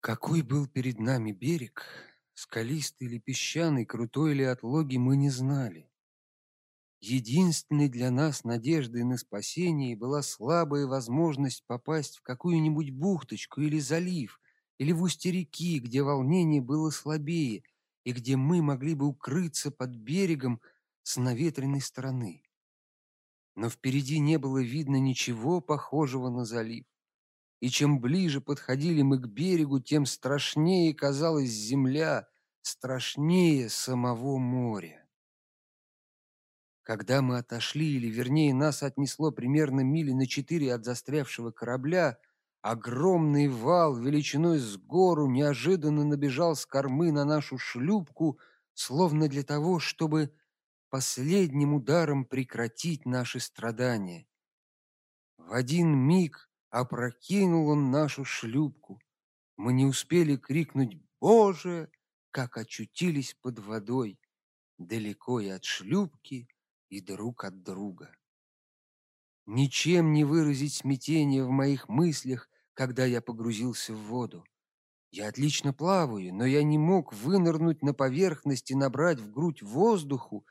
Какой был перед нами берег, скалистый или песчаный, крутой или отлогий, мы не знали. Единственной для нас надеждой на спасение была слабая возможность попасть в какую-нибудь бухточку или залив, или в устье реки, где волнение было слабее и где мы могли бы укрыться под берегом с наветренной стороны. Но впереди не было видно ничего похожего на залив и чем ближе подходили мы к берегу, тем страшнее казалась земля, страшнее самого моря. Когда мы отошли, или вернее нас отнесло примерно мили на четыре от застрявшего корабля, огромный вал величиной с гору неожиданно набежал с кормы на нашу шлюпку, словно для того, чтобы последним ударом прекратить наши страдания. В один миг опрокинул он нашу шлюпку. Мы не успели крикнуть «Боже!», как очутились под водой, далеко и от шлюпки, и друг от друга. Ничем не выразить смятение в моих мыслях, когда я погрузился в воду. Я отлично плаваю, но я не мог вынырнуть на поверхность и набрать в грудь воздуху,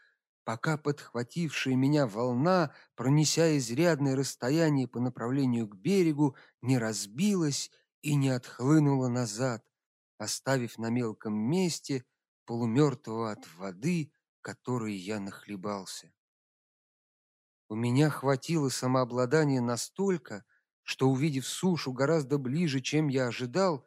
пока подхватившая меня волна, пронеся изрядное расстояние по направлению к берегу, не разбилась и не отхлынула назад, оставив на мелком месте полумертвого от воды, которой я нахлебался. У меня хватило самообладания настолько, что увидев сушу гораздо ближе, чем я ожидал,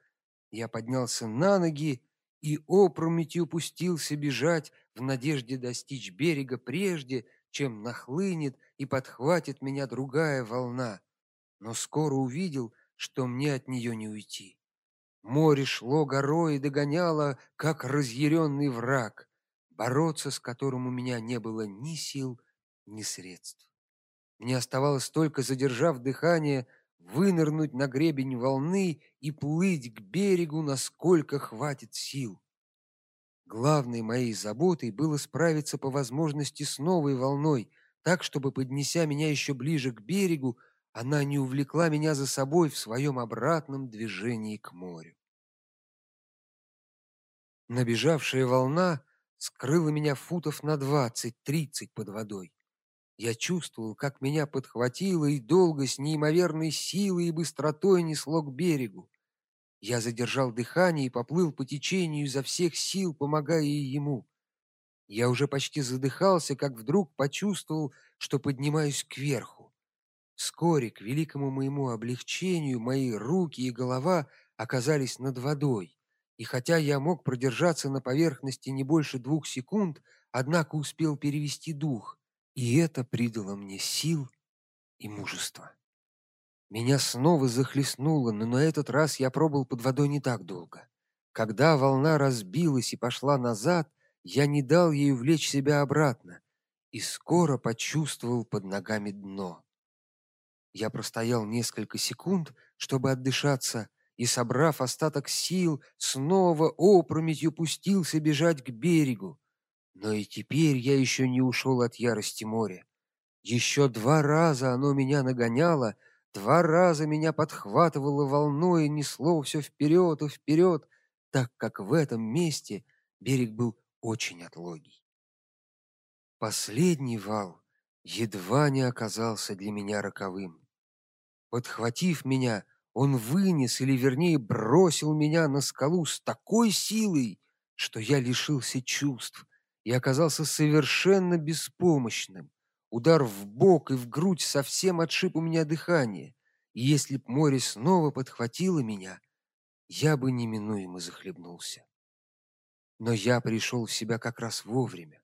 я поднялся на ноги и опрометью пустился бежать в надежде достичь берега прежде, чем нахлынет и подхватит меня другая волна. Но скоро увидел, что мне от нее не уйти. Море шло горой и догоняло, как разъяренный враг, бороться с которым у меня не было ни сил, ни средств. Мне оставалось только, задержав дыхание, вынырнуть на гребень волны и плыть к берегу, насколько хватит сил. Главной моей заботой было справиться по возможности с новой волной, так чтобы поднеся меня еще ближе к берегу, она не увлекла меня за собой в своем обратном движении к морю. Набежавшая волна скрыла меня футов на двадцать-тридцать под водой. Я чувствовал, как меня подхватило и долго с неимоверной силой и быстротой несло к берегу. Я задержал дыхание и поплыл по течению изо всех сил, помогая ему. Я уже почти задыхался, как вдруг почувствовал, что поднимаюсь кверху. Вскоре, к великому моему облегчению, мои руки и голова оказались над водой. И хотя я мог продержаться на поверхности не больше двух секунд, однако успел перевести дух и это придало мне сил и мужества. Меня снова захлестнуло, но на этот раз я пробыл под водой не так долго. Когда волна разбилась и пошла назад, я не дал ей увлечь себя обратно и скоро почувствовал под ногами дно. Я простоял несколько секунд, чтобы отдышаться, и, собрав остаток сил, снова опрометью пустился бежать к берегу. Но и теперь я еще не ушел от ярости моря. Еще два раза оно меня нагоняло, два раза меня подхватывало волной и несло все вперед и вперед, так как в этом месте берег был очень отлогий. Последний вал едва не оказался для меня роковым. Подхватив меня, он вынес или вернее бросил меня на скалу с такой силой, что я лишился чувств и оказался совершенно беспомощным. Удар в бок и в грудь совсем отшиб у меня дыхание. И если б море снова подхватило меня, я бы неминуемо захлебнулся. Но я пришел в себя как раз вовремя.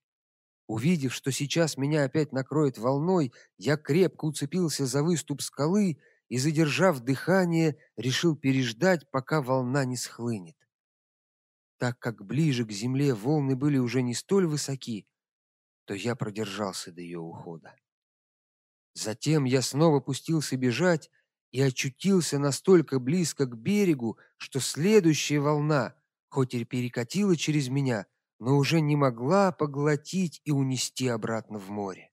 Увидев, что сейчас меня опять накроет волной, я крепко уцепился за выступ скалы и, задержав дыхание, решил переждать, пока волна не схлынет. Так как ближе к земле волны были уже не столь высоки, то я продержался до ее ухода. Затем я снова пустился бежать и очутился настолько близко к берегу, что следующая волна, хоть и перекатила через меня, но уже не могла поглотить и унести обратно в море.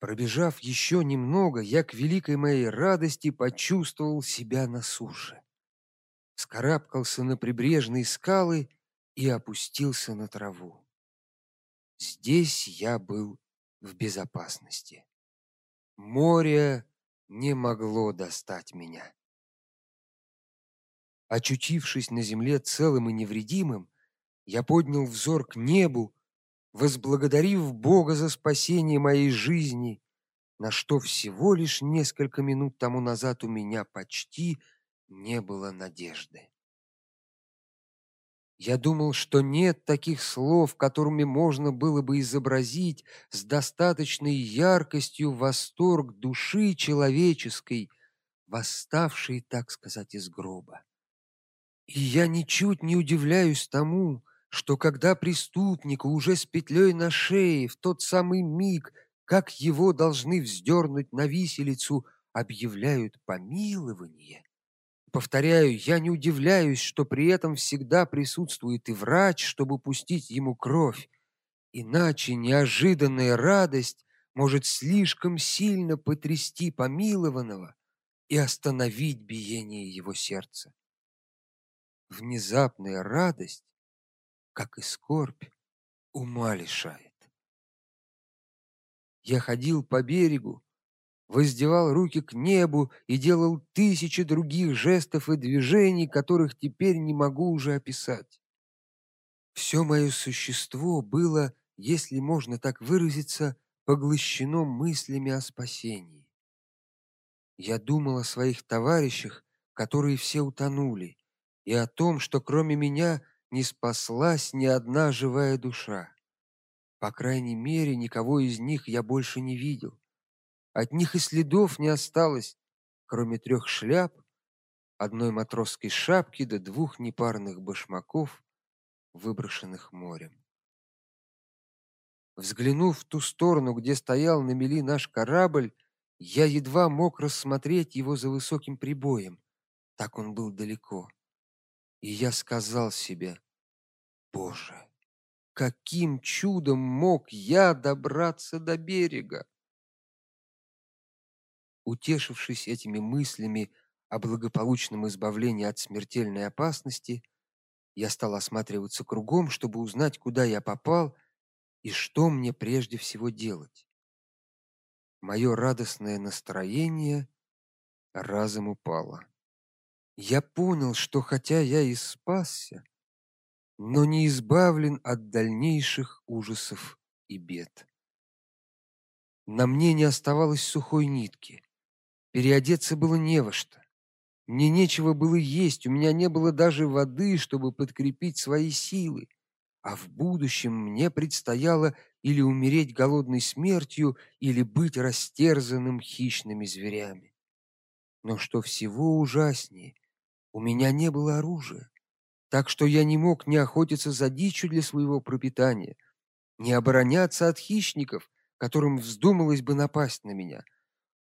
Пробежав еще немного, я к великой моей радости почувствовал себя на суше. Вскарабкался на прибрежные скалы и опустился на траву. Здесь я был в безопасности. Море не могло достать меня. Очутившись на земле целым и невредимым, я поднял взор к небу, возблагодарив Бога за спасение моей жизни, на что всего лишь несколько минут тому назад у меня почти не было надежды. Я думал, что нет таких слов, которыми можно было бы изобразить с достаточной яркостью восторг души человеческой, восставшей, так сказать, из гроба. И я ничуть не удивляюсь тому, что когда преступнику уже с петлей на шее в тот самый миг, как его должны вздернуть на виселицу, объявляют помилование, Повторяю, я не удивляюсь, что при этом всегда присутствует и врач, чтобы пустить ему кровь. Иначе неожиданная радость может слишком сильно потрясти помилованного и остановить биение его сердца. Внезапная радость, как и скорбь, ума лишает. Я ходил по берегу, воздевал руки к небу и делал тысячи других жестов и движений, которых теперь не могу уже описать. Все мое существо было, если можно так выразиться, поглощено мыслями о спасении. Я думал о своих товарищах, которые все утонули, и о том, что кроме меня не спаслась ни одна живая душа. По крайней мере, никого из них я больше не видел. От них и следов не осталось, кроме трех шляп, одной матросской шапки да двух непарных башмаков, выброшенных морем. Взглянув в ту сторону, где стоял на мели наш корабль, я едва мог рассмотреть его за высоким прибоем, так он был далеко. И я сказал себе: "Боже, каким чудом мог я добраться до берега?" Утешившись этими мыслями о благополучном избавлении от смертельной опасности, я стал осматриваться кругом, чтобы узнать, куда я попал и что мне прежде всего делать. Мое радостное настроение разом упало. Я понял, что хотя я и спасся, но не избавлен от дальнейших ужасов и бед. На мне не оставалось сухой нитки. Переодеться было не во что. Мне нечего было есть, у меня не было даже воды, чтобы подкрепить свои силы. А в будущем мне предстояло или умереть голодной смертью, или быть растерзанным хищными зверями. Но что всего ужаснее, у меня не было оружия, так что я не мог ни охотиться за дичью для своего пропитания, ни обороняться от хищников, которым вздумалось бы напасть на меня —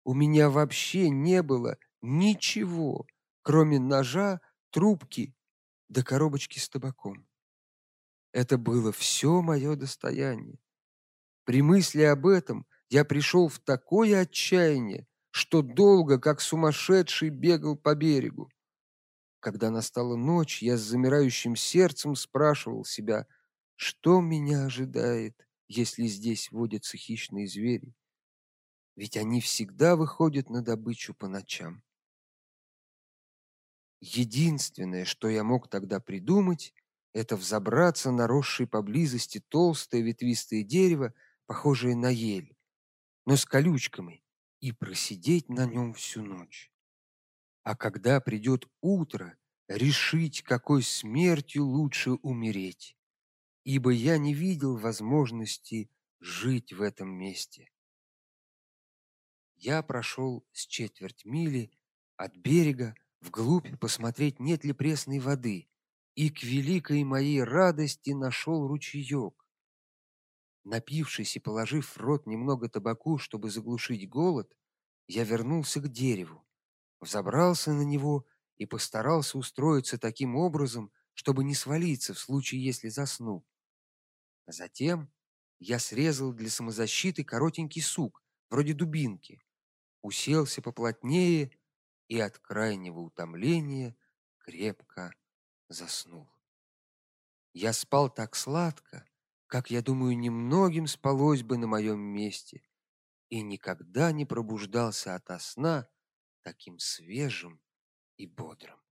у меня вообще не было ничего, кроме ножа, трубки да коробочки с табаком. Это было все мое достояние. При мысли об этом я пришел в такое отчаяние, что долго, как сумасшедший, бегал по берегу. Когда настала ночь, я с замирающим сердцем спрашивал себя, что меня ожидает, если здесь водятся хищные звери ведь они всегда выходят на добычу по ночам. Единственное, что я мог тогда придумать, это взобраться на росшее поблизости толстое ветвистое дерево, похожее на ель, но с колючками, и просидеть на нем всю ночь. А когда придет утро, решить, какой смертью лучше умереть, ибо я не видел возможности жить в этом месте. Я прошел с четверть мили от берега вглубь посмотреть, нет ли пресной воды, и к великой моей радости нашел ручеек. Напившись и положив в рот немного табаку, чтобы заглушить голод, я вернулся к дереву, взобрался на него и постарался устроиться таким образом, чтобы не свалиться в случае, если засну. Затем я срезал для самозащиты коротенький сук, вроде дубинки, уселся поплотнее и от крайнего утомления крепко заснул. Я спал так сладко, как я думаю, немногим спалось бы на моем месте, и никогда не пробуждался ото сна таким свежим и бодрым.